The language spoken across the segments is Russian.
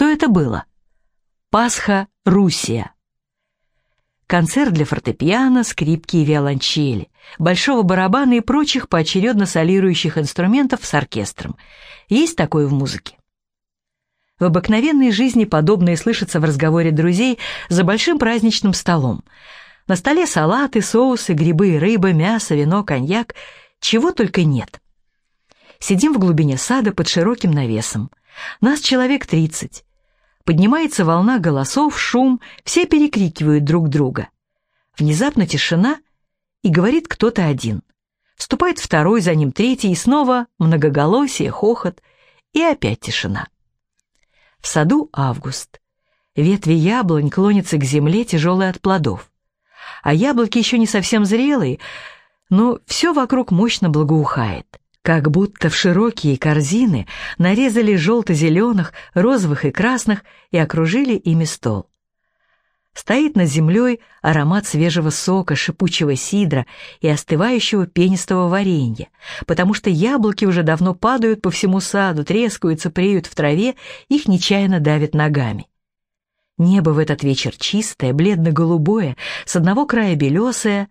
Что это было? Пасха Русия. Концерт для фортепиано, скрипки и виолончели, большого барабана и прочих поочередно солирующих инструментов с оркестром. Есть такое в музыке? В обыкновенной жизни подобное слышится в разговоре друзей за большим праздничным столом. На столе салаты, соусы, грибы рыба, мясо, вино, коньяк. Чего только нет. Сидим в глубине сада под широким навесом. Нас человек тридцать. Поднимается волна голосов, шум, все перекрикивают друг друга. Внезапно тишина, и говорит кто-то один. Вступает второй, за ним третий, и снова многоголосие, хохот, и опять тишина. В саду август. Ветви яблонь клонятся к земле, тяжелые от плодов. А яблоки еще не совсем зрелые, но все вокруг мощно благоухает. Как будто в широкие корзины нарезали желто-зеленых, розовых и красных и окружили ими стол. Стоит над землей аромат свежего сока, шипучего сидра и остывающего пенистого варенья, потому что яблоки уже давно падают по всему саду, трескаются, преют в траве, их нечаянно давят ногами. Небо в этот вечер чистое, бледно-голубое, с одного края белесое,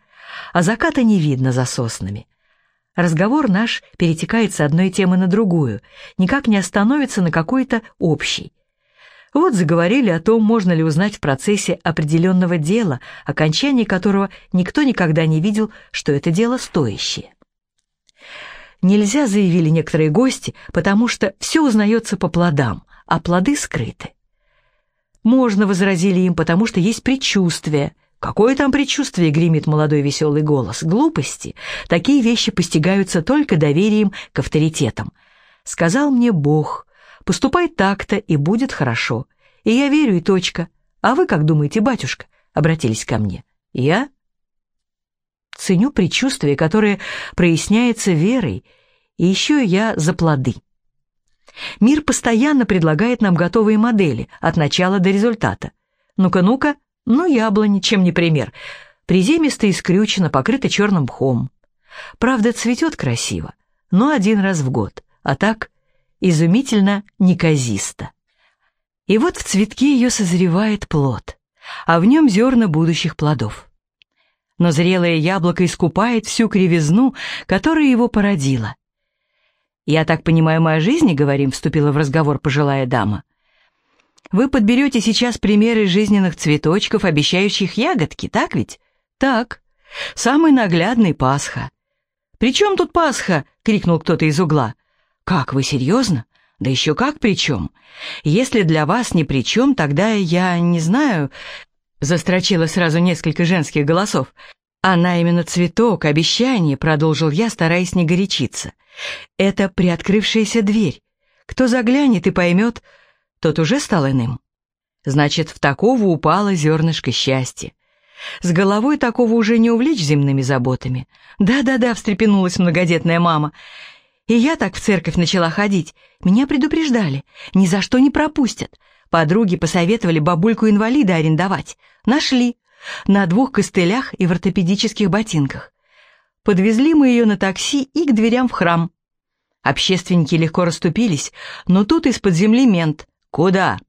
а заката не видно за соснами. Разговор наш перетекает с одной темы на другую, никак не остановится на какой-то общей. Вот заговорили о том, можно ли узнать в процессе определенного дела, окончание которого никто никогда не видел, что это дело стоящее. Нельзя, заявили некоторые гости, потому что все узнается по плодам, а плоды скрыты. Можно, возразили им, потому что есть предчувствие. Какое там предчувствие, гремит молодой веселый голос. Глупости. Такие вещи постигаются только доверием к авторитетам. Сказал мне Бог, Поступай так-то, и будет хорошо. И я верю, и точка. А вы как думаете, батюшка?» — обратились ко мне. «Я?» Ценю предчувствие, которое проясняется верой, и еще я за плоды. Мир постоянно предлагает нам готовые модели, от начала до результата. Ну-ка, ну-ка, ну яблони, чем не пример. Приземисто и скрючено, покрыто черным мхом. Правда, цветет красиво, но один раз в год, а так изумительно неказисто. И вот в цветке ее созревает плод, а в нем зерна будущих плодов. Но зрелое яблоко искупает всю кривизну, которая его породила. «Я так понимаю, мы о жизни говорим», — вступила в разговор пожилая дама. «Вы подберете сейчас примеры жизненных цветочков, обещающих ягодки, так ведь?» «Так. Самый наглядный Пасха». «При чем тут Пасха?» — крикнул кто-то из угла. «Как, вы серьезно? Да еще как при чем? Если для вас ни при чем, тогда я не знаю...» Застрочило сразу несколько женских голосов. «Она именно цветок, обещание», — продолжил я, стараясь не горячиться. «Это приоткрывшаяся дверь. Кто заглянет и поймет, тот уже стал иным. Значит, в такого упало зернышко счастья. С головой такого уже не увлечь земными заботами. Да-да-да, встрепенулась многодетная мама. И я так в церковь начала ходить. Меня предупреждали. Ни за что не пропустят. Подруги посоветовали бабульку-инвалида арендовать. Нашли. На двух костылях и в ортопедических ботинках. Подвезли мы ее на такси и к дверям в храм. Общественники легко расступились, но тут из-под земли мент. «Куда?»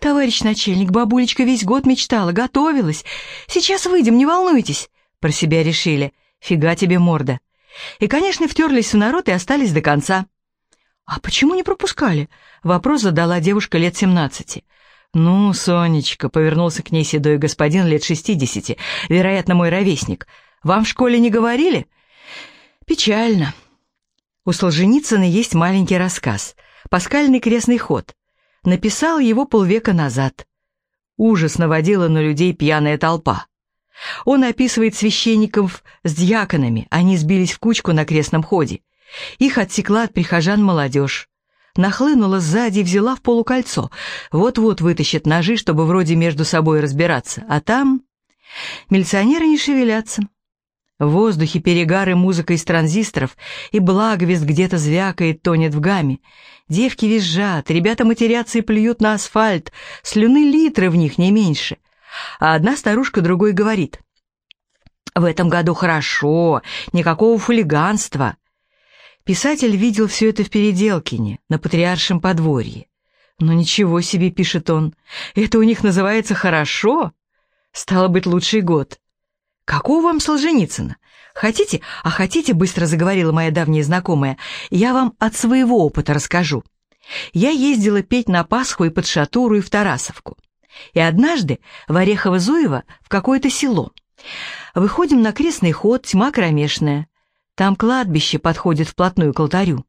«Товарищ начальник, бабулечка весь год мечтала, готовилась. Сейчас выйдем, не волнуйтесь». Про себя решили. «Фига тебе морда. И, конечно, втерлись в народ и остались до конца. «А почему не пропускали?» — вопрос задала девушка лет семнадцати. «Ну, Сонечка», — повернулся к ней седой господин лет шестидесяти, вероятно, мой ровесник. «Вам в школе не говорили?» «Печально». У Солженицына есть маленький рассказ «Паскальный крестный ход». Написал его полвека назад. Ужас наводила на людей пьяная толпа. Он описывает священников с дьяконами, они сбились в кучку на крестном ходе. Их отсекла от прихожан молодежь. Нахлынула сзади и взяла в полукольцо. Вот-вот вытащит ножи, чтобы вроде между собой разбираться. А там... Милиционеры не шевелятся. В воздухе перегары музыка из транзисторов, и благовест где-то звякает, тонет в гамме. Девки визжат, ребята матерятся и плюют на асфальт, слюны литры в них не меньше а одна старушка другой говорит. «В этом году хорошо, никакого хулиганства». Писатель видел все это в Переделкине, на Патриаршем подворье. «Ну ничего себе», — пишет он, — «это у них называется хорошо? Стало быть, лучший год». «Какого вам Солженицына? Хотите? А хотите, быстро заговорила моя давняя знакомая, я вам от своего опыта расскажу. Я ездила петь на Пасху и под Шатуру и в Тарасовку. И однажды в Орехово-Зуево в какое-то село. Выходим на крестный ход, тьма кромешная. Там кладбище подходит вплотную к алтарю.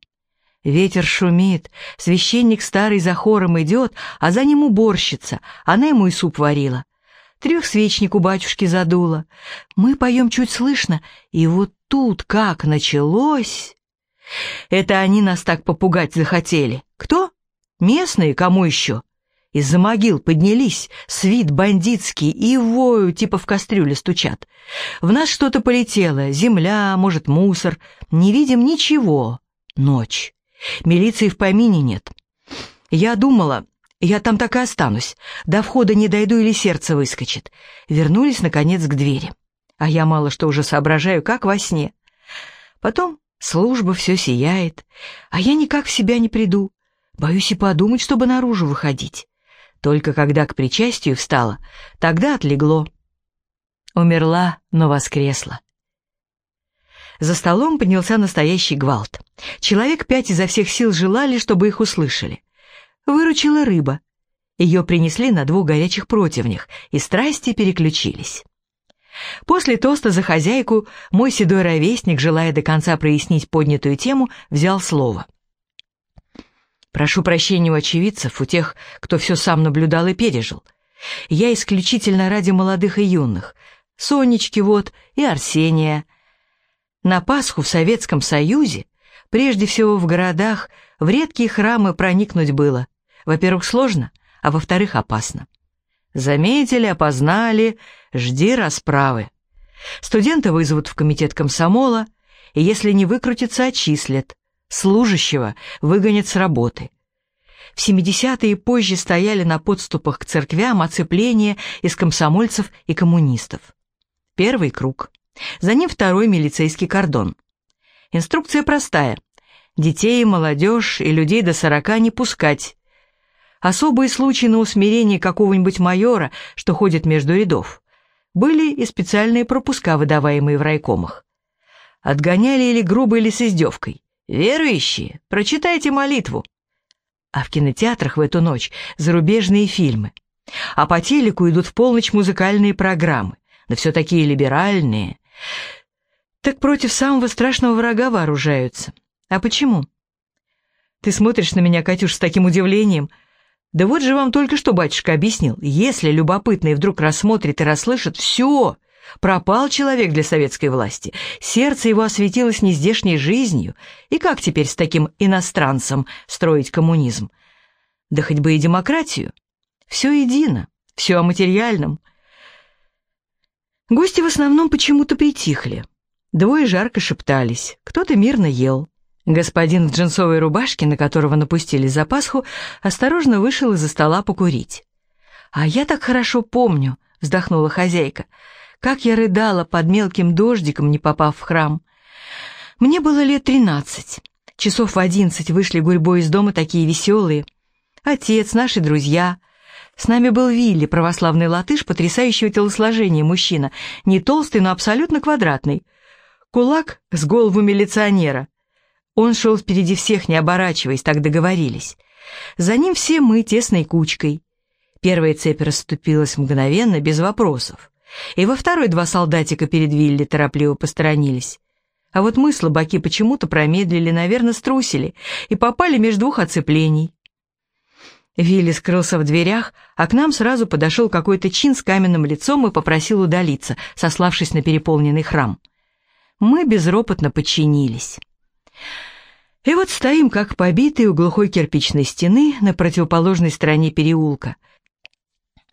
Ветер шумит, священник старый за хором идет, а за ним уборщица, она ему и суп варила. Трехсвечник у батюшки задуло. Мы поем чуть слышно, и вот тут как началось... Это они нас так попугать захотели. Кто? Местные, кому еще? Из-за могил поднялись, свит бандитский, и вою, типа в кастрюле стучат. В нас что-то полетело, земля, может, мусор. Не видим ничего. Ночь. Милиции в помине нет. Я думала, я там так и останусь. До входа не дойду или сердце выскочит. Вернулись, наконец, к двери. А я мало что уже соображаю, как во сне. Потом служба все сияет, а я никак в себя не приду. Боюсь и подумать, чтобы наружу выходить. Только когда к причастию встала, тогда отлегло. Умерла, но воскресла. За столом поднялся настоящий гвалт. Человек пять изо всех сил желали, чтобы их услышали. Выручила рыба. Ее принесли на двух горячих противнях, и страсти переключились. После тоста за хозяйку мой седой ровесник, желая до конца прояснить поднятую тему, взял слово. «Прошу прощения у очевидцев, у тех, кто все сам наблюдал и пережил. Я исключительно ради молодых и юных. Сонечки вот и Арсения — на Пасху в Советском Союзе, прежде всего в городах, в редкие храмы проникнуть было. Во-первых, сложно, а во-вторых, опасно. Заметили, опознали, жди расправы. Студента вызовут в комитет комсомола, и если не выкрутится, отчислят. Служащего выгонят с работы. В 70-е и позже стояли на подступах к церквям оцепления из комсомольцев и коммунистов. Первый круг. За ним второй милицейский кордон. Инструкция простая. Детей, молодежь и людей до сорока не пускать. Особые случаи на усмирение какого-нибудь майора, что ходит между рядов. Были и специальные пропуска, выдаваемые в райкомах. Отгоняли или грубо, или с издевкой. Верующие, прочитайте молитву. А в кинотеатрах в эту ночь зарубежные фильмы. А по телеку идут в полночь музыкальные программы, но все такие либеральные, так против самого страшного врага вооружаются. А почему? Ты смотришь на меня, Катюш, с таким удивлением. Да вот же вам только что батюшка объяснил. Если любопытный вдруг рассмотрит и расслышит, все, пропал человек для советской власти. Сердце его осветилось нездешней жизнью. И как теперь с таким иностранцем строить коммунизм? Да хоть бы и демократию. Все едино, все о материальном — Гости в основном почему-то притихли. Двое жарко шептались, кто-то мирно ел. Господин в джинсовой рубашке, на которого напустили за Пасху, осторожно вышел из-за стола покурить. «А я так хорошо помню», — вздохнула хозяйка, «как я рыдала под мелким дождиком, не попав в храм. Мне было лет тринадцать. Часов в одиннадцать вышли гурьбой из дома такие веселые. Отец, наши друзья, с нами был Вилли, православный латыш, потрясающего телосложения мужчина, не толстый, но абсолютно квадратный. Кулак с голову милиционера. Он шел впереди всех, не оборачиваясь, так договорились. За ним все мы тесной кучкой. Первая цепь расступилась мгновенно, без вопросов. И во второй два солдатика перед Вилли торопливо посторонились. А вот мы, слабаки, почему-то промедлили, наверное, струсили и попали между двух оцеплений. Вилли скрылся в дверях, а к нам сразу подошел какой-то чин с каменным лицом и попросил удалиться, сославшись на переполненный храм. Мы безропотно подчинились. И вот стоим, как побитые у глухой кирпичной стены на противоположной стороне переулка.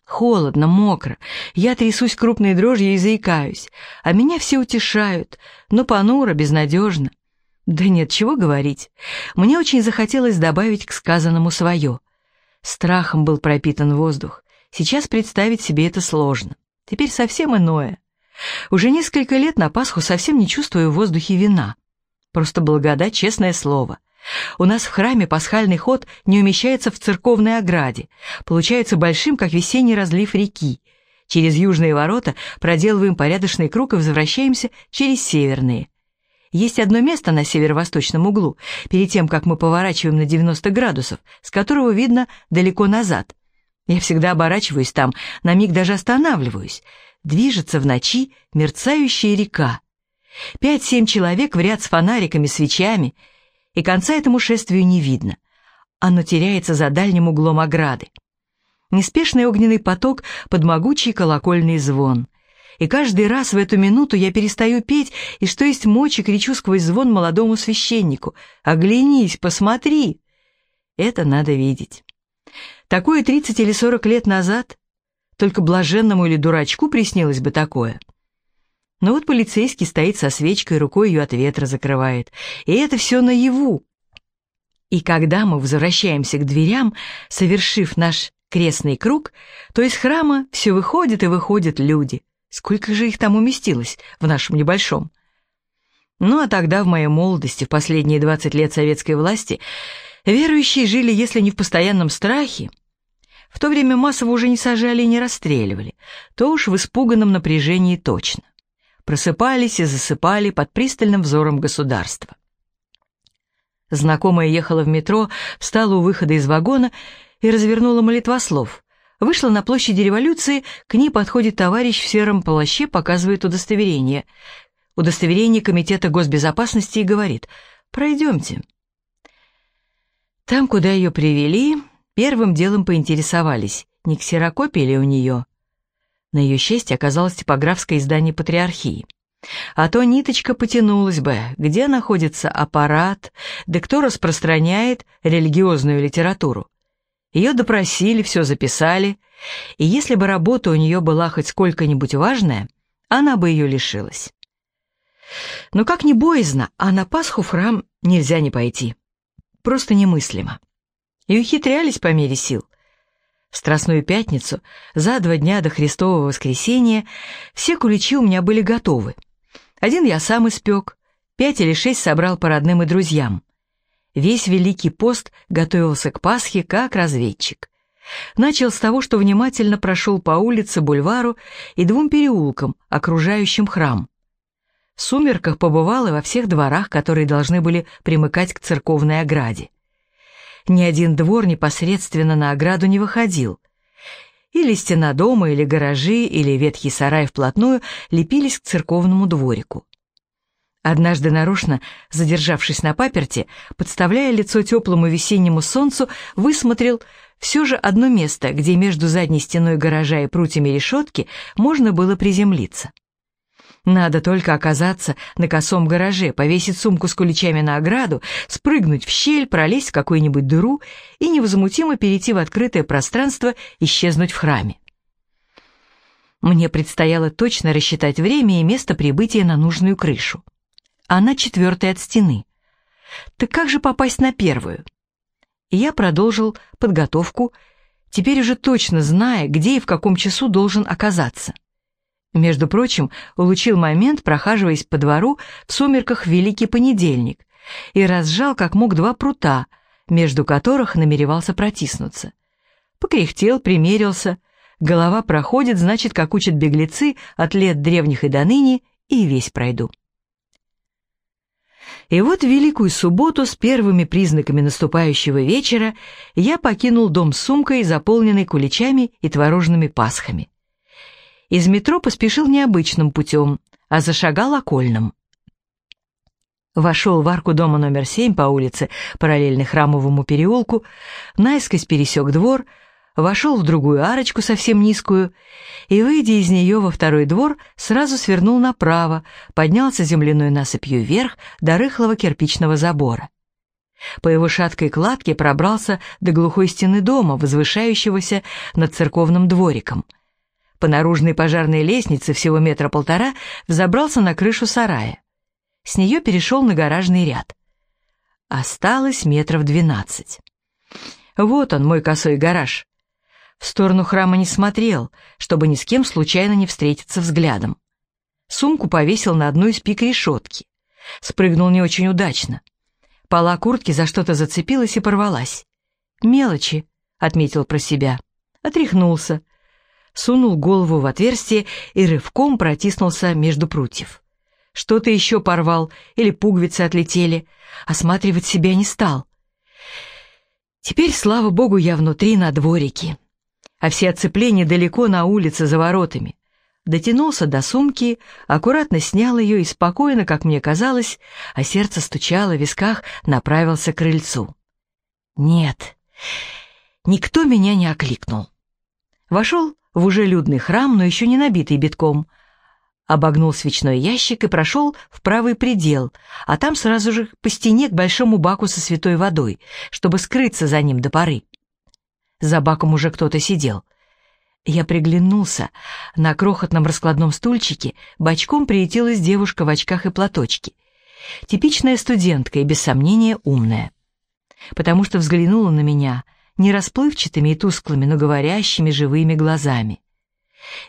Холодно, мокро, я трясусь крупной дрожью и заикаюсь, а меня все утешают, но понуро, безнадежно. Да нет, чего говорить. Мне очень захотелось добавить к сказанному свое. Страхом был пропитан воздух. Сейчас представить себе это сложно. Теперь совсем иное. Уже несколько лет на Пасху совсем не чувствую в воздухе вина. Просто благодать, честное слово. У нас в храме пасхальный ход не умещается в церковной ограде, получается большим, как весенний разлив реки. Через южные ворота проделываем порядочный круг и возвращаемся через северные. Есть одно место на северо-восточном углу, перед тем, как мы поворачиваем на 90 градусов, с которого видно далеко назад. Я всегда оборачиваюсь там, на миг даже останавливаюсь. Движется в ночи мерцающая река. Пять-семь человек в ряд с фонариками, свечами, и конца этому шествию не видно. Оно теряется за дальним углом ограды. Неспешный огненный поток под могучий колокольный звон. И каждый раз в эту минуту я перестаю петь и что есть мочи кричу сквозь звон молодому священнику «Оглянись, посмотри!» Это надо видеть. Такое 30 или 40 лет назад только блаженному или дурачку приснилось бы такое. Но вот полицейский стоит со свечкой, рукой ее от ветра закрывает. И это все наяву. И когда мы возвращаемся к дверям, совершив наш крестный круг, то из храма все выходят и выходят люди. Сколько же их там уместилось в нашем небольшом? Ну а тогда, в моей молодости, в последние 20 лет советской власти, верующие жили, если не в постоянном страхе, в то время массово уже не сажали и не расстреливали, то уж в испуганном напряжении точно. Просыпались и засыпали под пристальным взором государства. Знакомая ехала в метро, встала у выхода из вагона и развернула молитвослов. Вышла на площади революции, к ней подходит товарищ в сером плаще, показывает удостоверение. Удостоверение Комитета госбезопасности и говорит «Пройдемте». Там, куда ее привели, Первым делом поинтересовались, не ксерокопия ли у нее. На ее счастье оказалось типографское издание «Патриархии». А то ниточка потянулась бы, где находится аппарат, да кто распространяет религиозную литературу. Ее допросили, все записали, и если бы работа у нее была хоть сколько-нибудь важная, она бы ее лишилась. Но как ни боязно, а на Пасху в храм нельзя не пойти. Просто немыслимо и ухитрялись по мере сил. Страстную Пятницу, за два дня до Христового воскресения, все куличи у меня были готовы. Один я сам испек, пять или шесть собрал по родным и друзьям. Весь Великий пост готовился к Пасхе как разведчик. Начал с того, что внимательно прошел по улице, бульвару и двум переулкам, окружающим храм. В сумерках побывал и во всех дворах, которые должны были примыкать к церковной ограде ни один двор непосредственно на ограду не выходил. Или стена дома, или гаражи, или ветхий сарай вплотную лепились к церковному дворику. Однажды нарочно, задержавшись на паперте, подставляя лицо теплому весеннему солнцу, высмотрел все же одно место, где между задней стеной гаража и прутьями решетки можно было приземлиться. Надо только оказаться на косом гараже, повесить сумку с куличами на ограду, спрыгнуть в щель, пролезть в какую-нибудь дыру и невозмутимо перейти в открытое пространство, исчезнуть в храме. Мне предстояло точно рассчитать время и место прибытия на нужную крышу. Она четвертая от стены. Так как же попасть на первую? И я продолжил подготовку, теперь уже точно зная, где и в каком часу должен оказаться. Между прочим, улучил момент, прохаживаясь по двору в сумерках Великий Понедельник, и разжал как мог два прута, между которых намеревался протиснуться. Покряхтел, примерился. Голова проходит, значит, как учат беглецы от лет древних и до ныне, и весь пройду. И вот в Великую Субботу с первыми признаками наступающего вечера я покинул дом с сумкой, заполненной куличами и творожными пасхами из метро поспешил необычным путем, а зашагал окольным. Вошел в арку дома номер семь по улице, параллельно Храмовому переулку, наискось пересек двор, вошел в другую арочку, совсем низкую, и, выйдя из нее во второй двор, сразу свернул направо, поднялся земляной насыпью вверх до рыхлого кирпичного забора. По его шаткой кладке пробрался до глухой стены дома, возвышающегося над церковным двориком — по наружной пожарной лестнице всего метра полтора взобрался на крышу сарая. С нее перешел на гаражный ряд. Осталось метров двенадцать. Вот он, мой косой гараж. В сторону храма не смотрел, чтобы ни с кем случайно не встретиться взглядом. Сумку повесил на одну из пик решетки. Спрыгнул не очень удачно. Пола куртки за что-то зацепилась и порвалась. «Мелочи», — отметил про себя. Отряхнулся, сунул голову в отверстие и рывком протиснулся между прутьев. Что-то еще порвал или пуговицы отлетели, осматривать себя не стал. Теперь, слава богу, я внутри на дворике, а все оцепления далеко на улице за воротами. Дотянулся до сумки, аккуратно снял ее и спокойно, как мне казалось, а сердце стучало в висках, направился к крыльцу. Нет, никто меня не окликнул. Вошел в уже людный храм, но еще не набитый битком. Обогнул свечной ящик и прошел в правый предел, а там сразу же по стене к большому баку со святой водой, чтобы скрыться за ним до поры. За баком уже кто-то сидел. Я приглянулся. На крохотном раскладном стульчике бочком приютилась девушка в очках и платочке. Типичная студентка и, без сомнения, умная. Потому что взглянула на меня не расплывчатыми и тусклыми, но говорящими живыми глазами.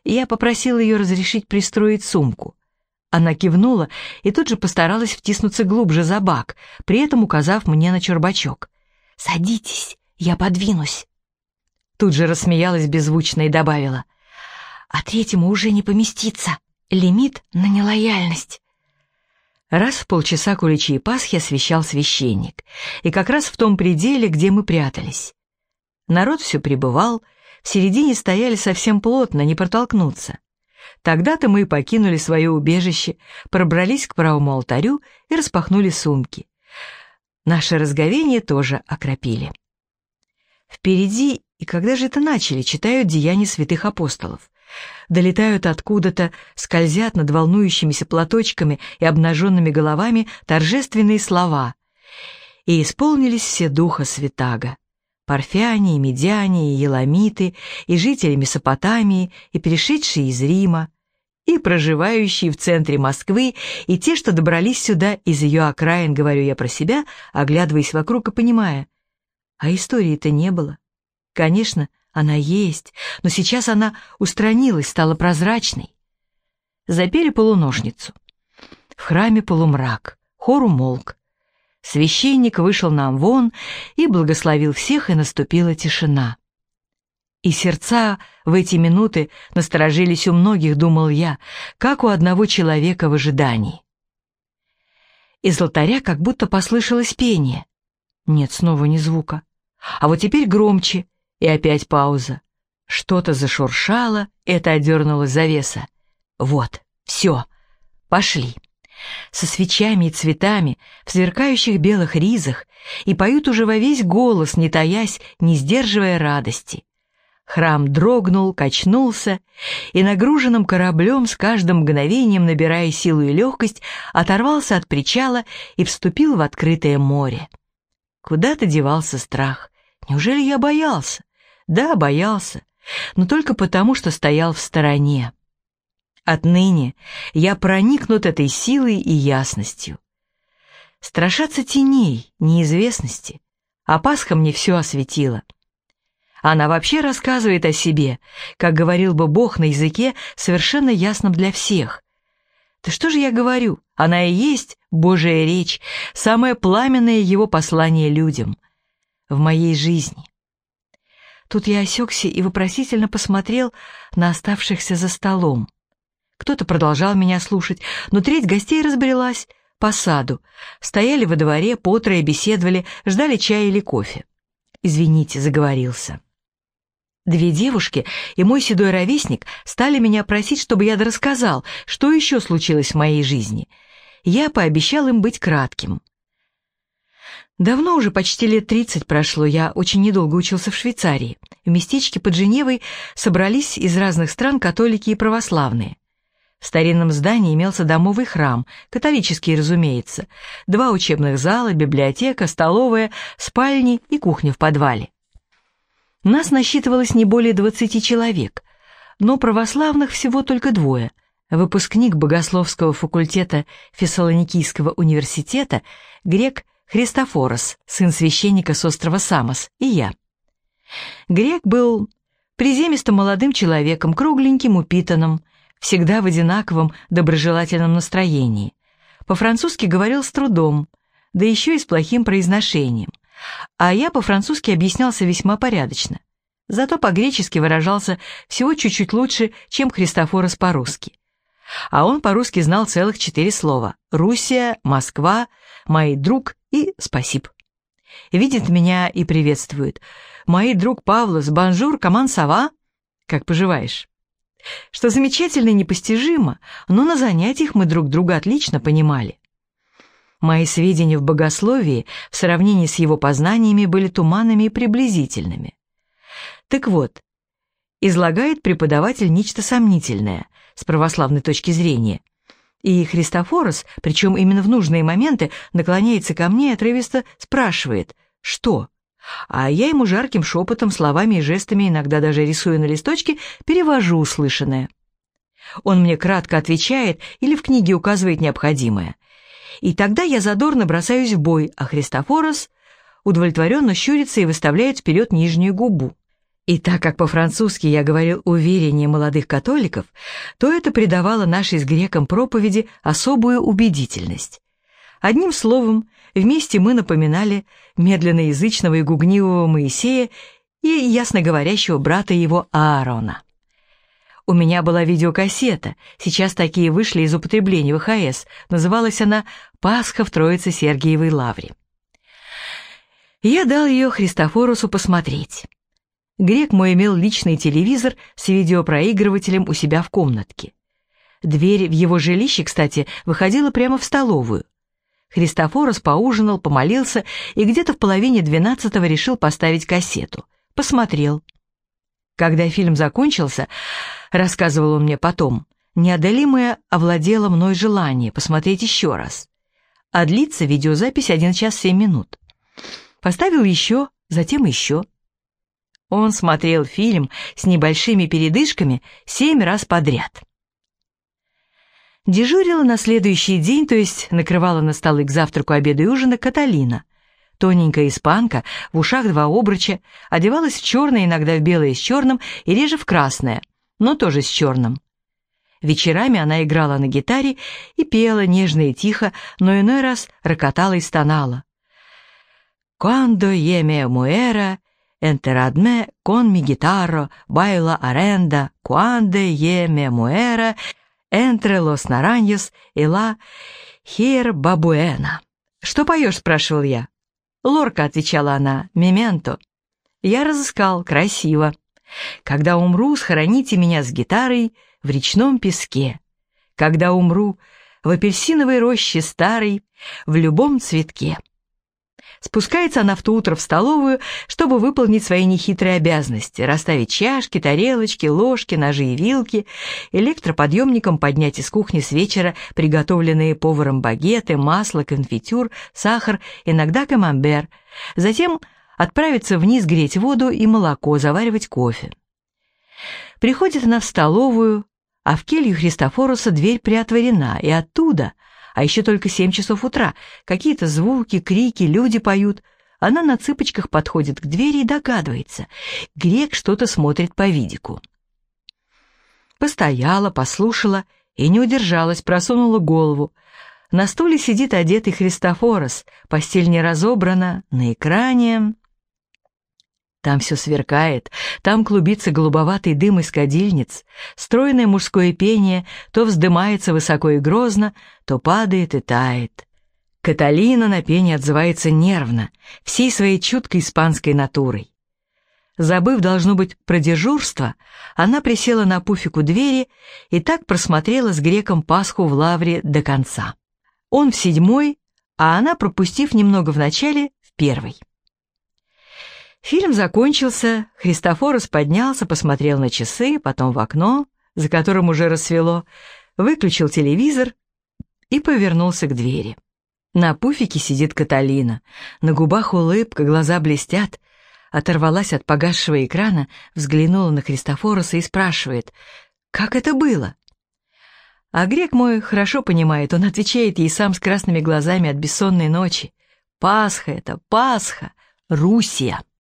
Я попросил ее разрешить пристроить сумку. Она кивнула и тут же постаралась втиснуться глубже за бак, при этом указав мне на чурбачок. «Садитесь, я подвинусь». Тут же рассмеялась беззвучно и добавила. «А третьему уже не поместится. Лимит на нелояльность». Раз в полчаса куличи и Пасхи освещал священник, и как раз в том пределе, где мы прятались. Народ все пребывал, в середине стояли совсем плотно, не протолкнуться. Тогда-то мы покинули свое убежище, пробрались к правому алтарю и распахнули сумки. Наше разговение тоже окропили. Впереди, и когда же это начали, читают деяния святых апостолов. Долетают откуда-то, скользят над волнующимися платочками и обнаженными головами торжественные слова. И исполнились все духа святаго парфяне, и медяне, и еламиты, и жители Месопотамии, и перешедшие из Рима, и проживающие в центре Москвы, и те, что добрались сюда из ее окраин, говорю я про себя, оглядываясь вокруг и понимая. А истории-то не было. Конечно, она есть, но сейчас она устранилась, стала прозрачной. Запели полуношницу. В храме полумрак, хор умолк. Священник вышел нам вон и благословил всех, и наступила тишина. И сердца в эти минуты насторожились у многих, думал я, как у одного человека в ожидании. Из алтаря как будто послышалось пение. Нет, снова ни звука. А вот теперь громче, и опять пауза. Что-то зашуршало, это одернула завеса. Вот, все, пошли со свечами и цветами, в сверкающих белых ризах, и поют уже во весь голос, не таясь, не сдерживая радости. Храм дрогнул, качнулся, и нагруженным кораблем, с каждым мгновением набирая силу и легкость, оторвался от причала и вступил в открытое море. Куда-то девался страх. Неужели я боялся? Да, боялся, но только потому, что стоял в стороне. Отныне я проникнут этой силой и ясностью. Страшаться теней, неизвестности, а Пасха мне все осветила. Она вообще рассказывает о себе, как говорил бы Бог на языке, совершенно ясном для всех. Да что же я говорю, она и есть Божья речь, самое пламенное его послание людям в моей жизни. Тут я осекся и вопросительно посмотрел на оставшихся за столом. Кто-то продолжал меня слушать, но треть гостей разбрелась по саду. Стояли во дворе, потрое беседовали, ждали чая или кофе. «Извините», — заговорился. Две девушки и мой седой ровесник стали меня просить, чтобы я рассказал, что еще случилось в моей жизни. Я пообещал им быть кратким. Давно уже, почти лет тридцать прошло, я очень недолго учился в Швейцарии. В местечке под Женевой собрались из разных стран католики и православные. В старинном здании имелся домовый храм, католический, разумеется, два учебных зала, библиотека, столовая, спальни и кухня в подвале. Нас насчитывалось не более 20 человек, но православных всего только двое. Выпускник богословского факультета Фессалоникийского университета, грек Христофорос, сын священника с острова Самос, и я. Грек был приземистым молодым человеком, кругленьким, упитанным, всегда в одинаковом доброжелательном настроении. По-французски говорил с трудом, да еще и с плохим произношением. А я по-французски объяснялся весьма порядочно. Зато по-гречески выражался всего чуть-чуть лучше, чем Христофорос по-русски. А он по-русски знал целых четыре слова «Руссия», «Москва», «Мой друг» и «Спасибо». Видит меня и приветствует. «Мой друг Павлос, bonjour, comment ça va?» «Как поживаешь?» Что замечательно и непостижимо, но на занятиях мы друг друга отлично понимали. Мои сведения в богословии в сравнении с его познаниями были туманными и приблизительными. Так вот, излагает преподаватель нечто сомнительное с православной точки зрения. И Христофорос, причем именно в нужные моменты, наклоняется ко мне и отрывисто спрашивает «Что?». А я ему жарким шепотом, словами и жестами, иногда даже рисуя на листочке, перевожу услышанное. Он мне кратко отвечает или в книге указывает необходимое. И тогда я задорно бросаюсь в бой, а Христофорос удовлетворенно щурится и выставляет вперед нижнюю губу. И так как по-французски я говорил увереннее молодых католиков, то это придавало нашей с греком проповеди особую убедительность. Одним словом, вместе мы напоминали медленноязычного и гугнивого Моисея и ясноговорящего брата его Аарона. У меня была видеокассета, сейчас такие вышли из употребления в ХС, называлась она «Пасха в Троице Сергиевой Лавре». Я дал ее Христофорусу посмотреть. Грек мой имел личный телевизор с видеопроигрывателем у себя в комнатке. Дверь в его жилище, кстати, выходила прямо в столовую. Христофорос поужинал, помолился и где-то в половине двенадцатого решил поставить кассету. Посмотрел. Когда фильм закончился, рассказывал он мне потом, неодолимое овладело мной желание посмотреть еще раз. А длится видеозапись один час семь минут. Поставил еще, затем еще. Он смотрел фильм с небольшими передышками семь раз подряд. Дежурила на следующий день, то есть накрывала на столы к завтраку, обеду и ужина Каталина. Тоненькая испанка, в ушах два обруча, одевалась в черное, иногда в белое с черным и реже в красное, но тоже с черным. Вечерами она играла на гитаре и пела нежно и тихо, но иной раз рокотала и стонала. «Quando eme muera, enteradme con mi guitarra, baila arenda, cuando ye me muera, entre los naranjos y la hierbabuena». «Что поешь?» — спрашивал я. «Лорка», — отвечала она, — «мементо». Я разыскал, красиво. «Когда умру, схороните меня с гитарой в речном песке. Когда умру, в апельсиновой роще старой, в любом цветке». Спускается она в то утро в столовую, чтобы выполнить свои нехитрые обязанности, расставить чашки, тарелочки, ложки, ножи и вилки, электроподъемником поднять из кухни с вечера приготовленные поваром багеты, масло, конфитюр, сахар, иногда камамбер, затем отправиться вниз греть воду и молоко, заваривать кофе. Приходит она в столовую, а в келью Христофоруса дверь приотворена, и оттуда – а еще только семь часов утра. Какие-то звуки, крики, люди поют. Она на цыпочках подходит к двери и догадывается. Грек что-то смотрит по видику. Постояла, послушала и не удержалась, просунула голову. На стуле сидит одетый Христофорос, постель не разобрана, на экране... Там все сверкает, там клубится голубоватый дым из кадильниц, стройное мужское пение то вздымается высоко и грозно, то падает и тает. Каталина на пение отзывается нервно, всей своей чуткой испанской натурой. Забыв, должно быть, про дежурство, она присела на пуфику двери и так просмотрела с греком Пасху в лавре до конца. Он в седьмой, а она, пропустив немного в начале, в первый. Фильм закончился, Христофорос поднялся, посмотрел на часы, потом в окно, за которым уже рассвело, выключил телевизор и повернулся к двери. На пуфике сидит Каталина, на губах улыбка, глаза блестят. Оторвалась от погасшего экрана, взглянула на Христофороса и спрашивает, «Как это было?» А грек мой хорошо понимает, он отвечает ей сам с красными глазами от бессонной ночи. «Пасха это, Пасха, Русия!»